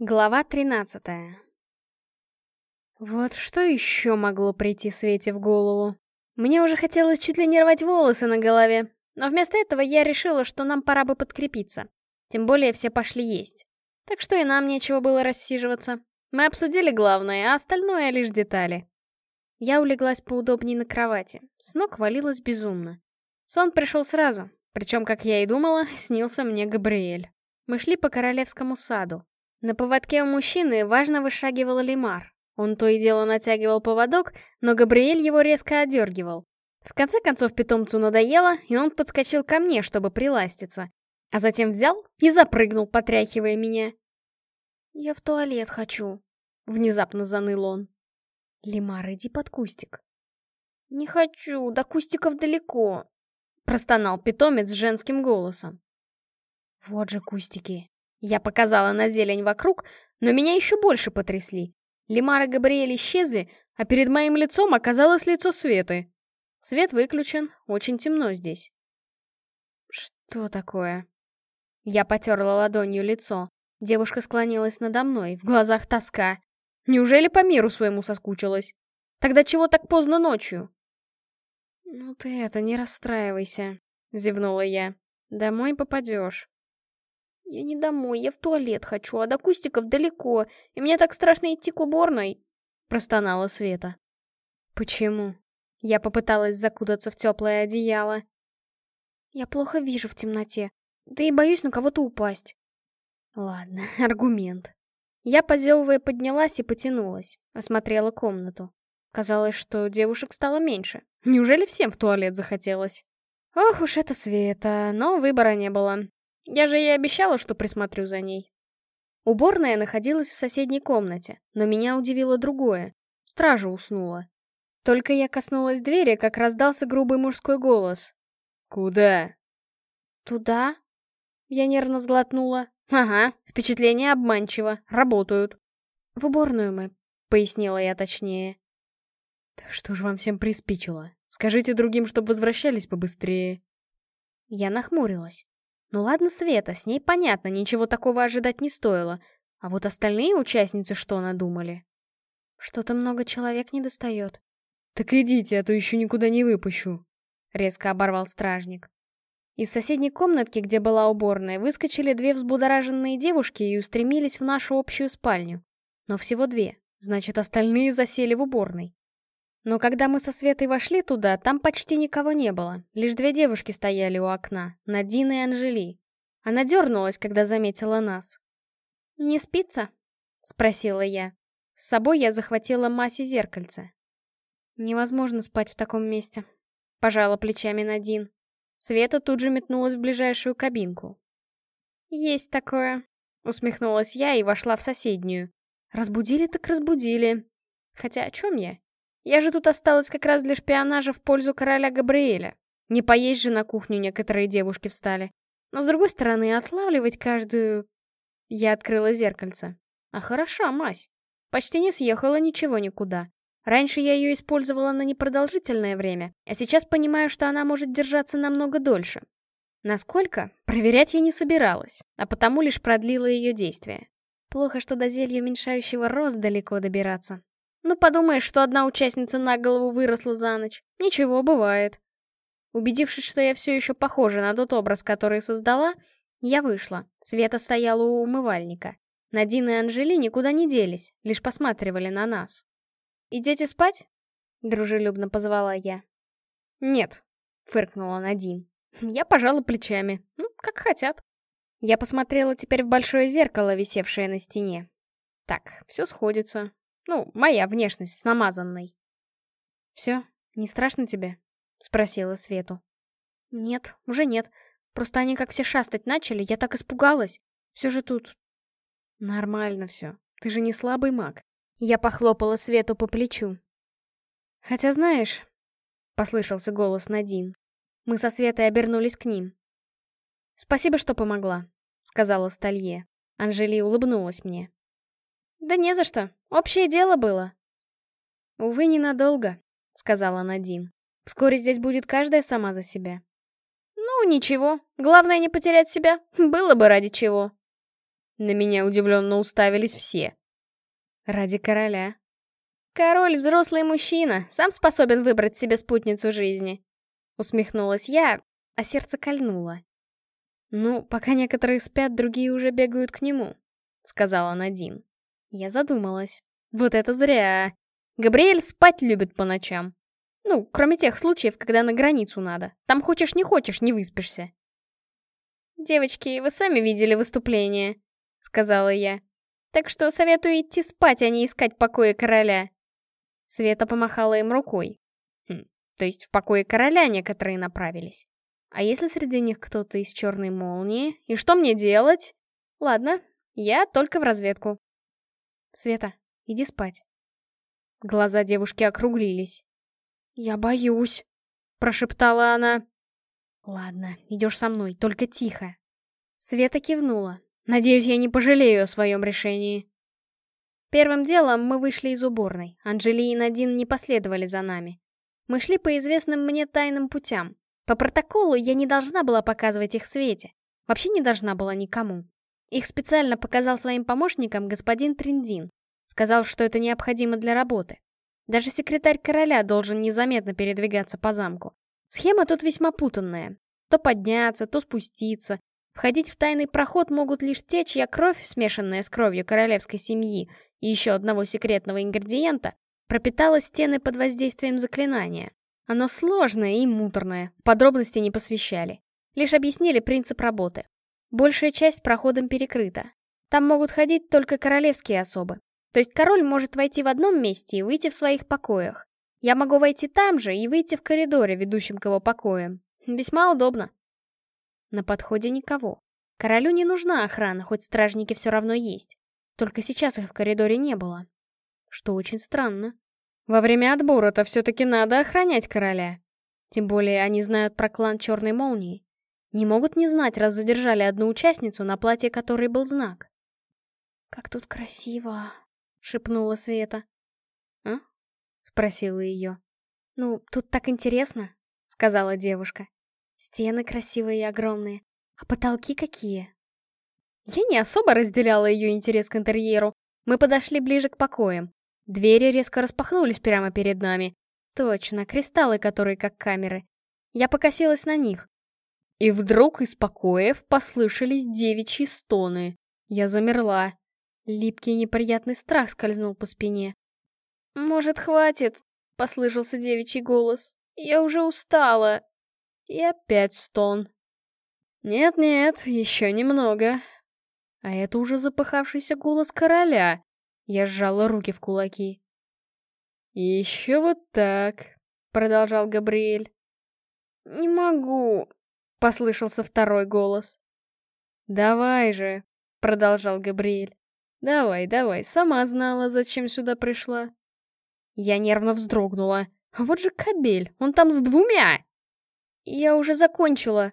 Глава 13 Вот что еще могло прийти Свете в голову? Мне уже хотелось чуть ли не рвать волосы на голове, но вместо этого я решила, что нам пора бы подкрепиться. Тем более все пошли есть. Так что и нам нечего было рассиживаться. Мы обсудили главное, а остальное лишь детали. Я улеглась поудобнее на кровати. С ног валилась безумно. Сон пришел сразу, причем, как я и думала, снился мне Габриэль. Мы шли по королевскому саду. На поводке у мужчины важно вышагивал лимар. Он то и дело натягивал поводок, но Габриэль его резко одергивал. В конце концов питомцу надоело, и он подскочил ко мне, чтобы приластиться. А затем взял и запрыгнул, потряхивая меня. «Я в туалет хочу», — внезапно заныл он. «Лимар, иди под кустик». «Не хочу, до кустиков далеко», — простонал питомец женским голосом. «Вот же кустики», я показала на зелень вокруг, но меня еще больше потрясли. Лимар и Габриэль исчезли, а перед моим лицом оказалось лицо Светы. Свет выключен, очень темно здесь. Что такое? Я потерла ладонью лицо. Девушка склонилась надо мной, в глазах тоска. Неужели по миру своему соскучилась? Тогда чего так поздно ночью? «Ну ты это, не расстраивайся», — зевнула я. «Домой попадешь». «Я не домой, я в туалет хочу, а до кустиков далеко, и мне так страшно идти к уборной», — простонала Света. «Почему?» Я попыталась закутаться в теплое одеяло. «Я плохо вижу в темноте, да и боюсь на кого-то упасть». Ладно, аргумент. Я, позевывая, поднялась и потянулась, осмотрела комнату. Казалось, что девушек стало меньше. Неужели всем в туалет захотелось? Ох уж это Света, но выбора не было. Я же ей обещала, что присмотрю за ней. Уборная находилась в соседней комнате, но меня удивило другое. Стража уснула. Только я коснулась двери, как раздался грубый мужской голос. «Куда?» «Туда?» Я нервно сглотнула. «Ага, впечатление обманчиво. Работают». «В уборную мы», — пояснила я точнее. «Да что же вам всем приспичило? Скажите другим, чтобы возвращались побыстрее». Я нахмурилась. Ну ладно, Света, с ней понятно, ничего такого ожидать не стоило. А вот остальные участницы что надумали? Что-то много человек не достает. Так идите, а то еще никуда не выпущу. Резко оборвал стражник. Из соседней комнатки, где была уборная, выскочили две взбудораженные девушки и устремились в нашу общую спальню. Но всего две, значит, остальные засели в уборной. Но когда мы со Светой вошли туда, там почти никого не было. Лишь две девушки стояли у окна, Надина и Анжели. Она дернулась, когда заметила нас. «Не спится?» — спросила я. С собой я захватила Масе зеркальце. «Невозможно спать в таком месте», — пожала плечами Надин. Света тут же метнулась в ближайшую кабинку. «Есть такое», — усмехнулась я и вошла в соседнюю. Разбудили так разбудили. Хотя о чем я? Я же тут осталась как раз для шпионажа в пользу короля Габриэля. Не поесть же на кухню некоторые девушки встали. Но с другой стороны, отлавливать каждую... Я открыла зеркальце. А хороша, мась. Почти не съехала ничего никуда. Раньше я ее использовала на непродолжительное время, а сейчас понимаю, что она может держаться намного дольше. Насколько? Проверять я не собиралась, а потому лишь продлила ее действие. Плохо, что до зелья уменьшающего рост далеко добираться. Ну, подумаешь, что одна участница на голову выросла за ночь. Ничего, бывает. Убедившись, что я все еще похожа на тот образ, который создала, я вышла. Света стояла у умывальника. Надин и Анжели никуда не делись, лишь посматривали на нас. «Идете спать?» — дружелюбно позвала я. «Нет», — фыркнула Надин. Я пожала плечами. Ну, как хотят. Я посмотрела теперь в большое зеркало, висевшее на стене. Так, все сходится. Ну, моя внешность с намазанной. «Все, не страшно тебе?» — спросила Свету. «Нет, уже нет. Просто они как все шастать начали, я так испугалась. Все же тут...» «Нормально все. Ты же не слабый маг». Я похлопала Свету по плечу. «Хотя знаешь...» — послышался голос Надин. Мы со Светой обернулись к ним. «Спасибо, что помогла», — сказала Сталье. Анжели улыбнулась мне. «Да не за что. Общее дело было». «Увы, ненадолго», — сказала Надин. «Вскоре здесь будет каждая сама за себя». «Ну, ничего. Главное не потерять себя. Было бы ради чего». На меня удивленно уставились все. Ради короля. Король — взрослый мужчина, сам способен выбрать себе спутницу жизни. Усмехнулась я, а сердце кольнуло. «Ну, пока некоторые спят, другие уже бегают к нему», — сказала Надин. Я задумалась. Вот это зря. Габриэль спать любит по ночам. Ну, кроме тех случаев, когда на границу надо. Там хочешь не хочешь, не выспишься. «Девочки, вы сами видели выступление», — сказала я. «Так что советую идти спать, а не искать покоя короля». Света помахала им рукой. Хм, то есть в покое короля некоторые направились. А если среди них кто-то из черной молнии? И что мне делать? Ладно, я только в разведку. Света, иди спать. Глаза девушки округлились. «Я боюсь», — прошептала она. «Ладно, идешь со мной, только тихо». Света кивнула. Надеюсь, я не пожалею о своем решении. Первым делом мы вышли из уборной. Анжели и Надин не последовали за нами. Мы шли по известным мне тайным путям. По протоколу я не должна была показывать их Свете. Вообще не должна была никому. Их специально показал своим помощникам господин Триндин. Сказал, что это необходимо для работы. Даже секретарь короля должен незаметно передвигаться по замку. Схема тут весьма путанная. То подняться, то спуститься. Входить в тайный проход могут лишь те, чья кровь, смешанная с кровью королевской семьи и еще одного секретного ингредиента, пропитала стены под воздействием заклинания. Оно сложное и муторное, подробности не посвящали. Лишь объяснили принцип работы. Большая часть проходом перекрыта. Там могут ходить только королевские особы. То есть король может войти в одном месте и выйти в своих покоях. Я могу войти там же и выйти в коридоре, ведущем к его покоям. Весьма удобно. На подходе никого. Королю не нужна охрана, хоть стражники все равно есть. Только сейчас их в коридоре не было. Что очень странно. Во время отбора-то все-таки надо охранять короля. Тем более они знают про клан Черной Молнии. Не могут не знать, раз задержали одну участницу, на платье которой был знак. «Как тут красиво!» — шепнула Света. «А?» Спросила ее. «Ну, тут так интересно», — сказала девушка. «Стены красивые и огромные. А потолки какие?» Я не особо разделяла ее интерес к интерьеру. Мы подошли ближе к покоям. Двери резко распахнулись прямо перед нами. Точно, кристаллы, которые как камеры. Я покосилась на них. И вдруг из покоев послышались девичьи стоны. Я замерла. Липкий неприятный страх скользнул по спине. «Может, хватит?» — послышался девичий голос. «Я уже устала». И опять стон. «Нет-нет, еще немного». А это уже запыхавшийся голос короля. Я сжала руки в кулаки. «Еще вот так», — продолжал Габриэль. «Не могу», — послышался второй голос. «Давай же», — продолжал Габриэль. «Давай, давай, сама знала, зачем сюда пришла». Я нервно вздрогнула. Вот же кобель, он там с двумя! Я уже закончила,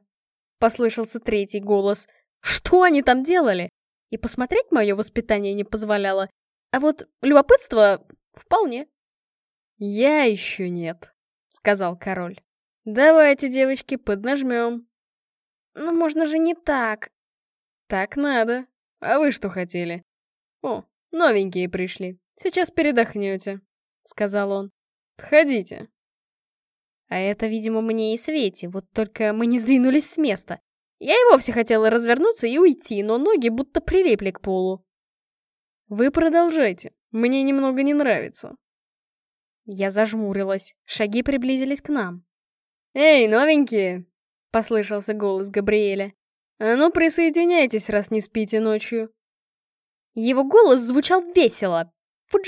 послышался третий голос. Что они там делали? И посмотреть мое воспитание не позволяло. А вот любопытство вполне. Я еще нет, сказал король. Давайте, девочки, поднажмем. Ну, можно же не так. Так надо. А вы что хотели? О, новенькие пришли. Сейчас передохнете. — сказал он. «Входите». А это, видимо, мне и Свете, вот только мы не сдвинулись с места. Я и вовсе хотела развернуться и уйти, но ноги будто прилипли к полу. «Вы продолжайте, мне немного не нравится». Я зажмурилась, шаги приблизились к нам. «Эй, новенькие!» — послышался голос Габриэля. «А ну присоединяйтесь, раз не спите ночью». Его голос звучал весело. Вот!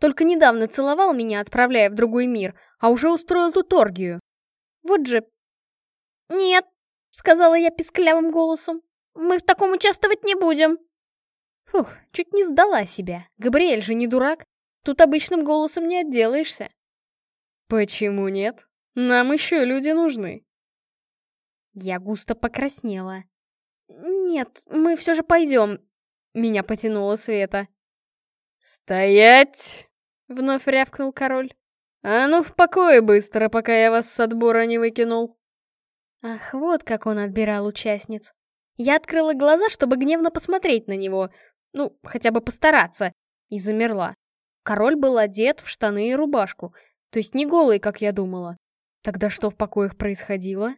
Только недавно целовал меня, отправляя в другой мир, а уже устроил тут оргию. Вот же... «Нет», — сказала я писклявым голосом, — «мы в таком участвовать не будем». Фух, чуть не сдала себя. Габриэль же не дурак. Тут обычным голосом не отделаешься. «Почему нет? Нам еще люди нужны». Я густо покраснела. «Нет, мы все же пойдем», — меня потянула Света. «Стоять!» — вновь рявкнул король. «А ну в покое быстро, пока я вас с отбора не выкинул!» Ах, вот как он отбирал участниц. Я открыла глаза, чтобы гневно посмотреть на него, ну, хотя бы постараться, и замерла. Король был одет в штаны и рубашку, то есть не голый, как я думала. Тогда что в покоях происходило?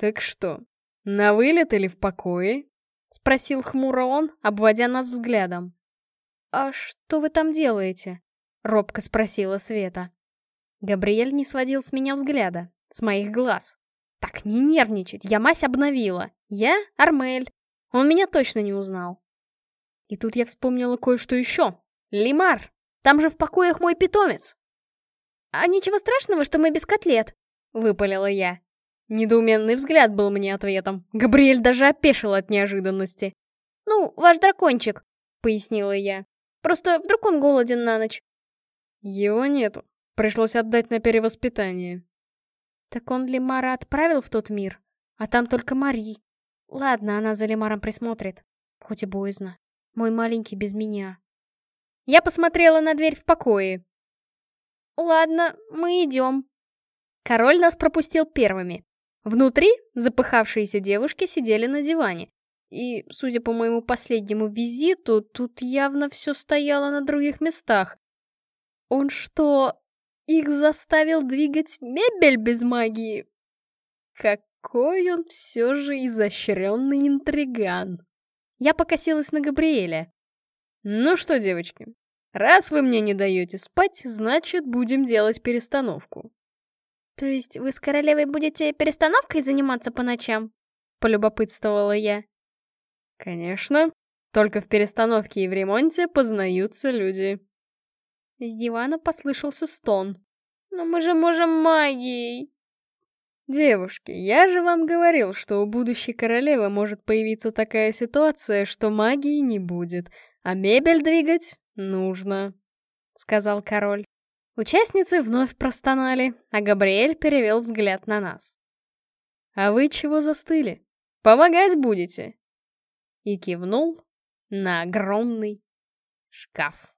«Так что, на вылет или в покое?» — спросил хмуро он, обводя нас взглядом. «А что вы там делаете?» — робко спросила Света. Габриэль не сводил с меня взгляда, с моих глаз. «Так, не нервничать, я мазь обновила. Я Армель. Он меня точно не узнал». И тут я вспомнила кое-что еще. «Лимар! Там же в покоях мой питомец!» «А ничего страшного, что мы без котлет?» — выпалила я. Недоуменный взгляд был мне ответом. Габриэль даже опешил от неожиданности. «Ну, ваш дракончик», — пояснила я. «Просто вдруг он голоден на ночь». «Его нету. Пришлось отдать на перевоспитание». «Так он Лемара отправил в тот мир? А там только Мари. Ладно, она за Лемаром присмотрит. Хоть и боязно. Мой маленький без меня». Я посмотрела на дверь в покое. «Ладно, мы идем». Король нас пропустил первыми. Внутри запыхавшиеся девушки сидели на диване. И, судя по моему последнему визиту, тут явно все стояло на других местах. Он что, их заставил двигать мебель без магии? Какой он все же изощренный интриган. Я покосилась на Габриэля. Ну что, девочки, раз вы мне не даете спать, значит, будем делать перестановку. «То есть вы с королевой будете перестановкой заниматься по ночам?» — полюбопытствовала я. «Конечно. Только в перестановке и в ремонте познаются люди». С дивана послышался стон. «Но мы же можем магией!» «Девушки, я же вам говорил, что у будущей королевы может появиться такая ситуация, что магии не будет, а мебель двигать нужно», — сказал король. Участницы вновь простонали, а Габриэль перевел взгляд на нас. «А вы чего застыли? Помогать будете?» И кивнул на огромный шкаф.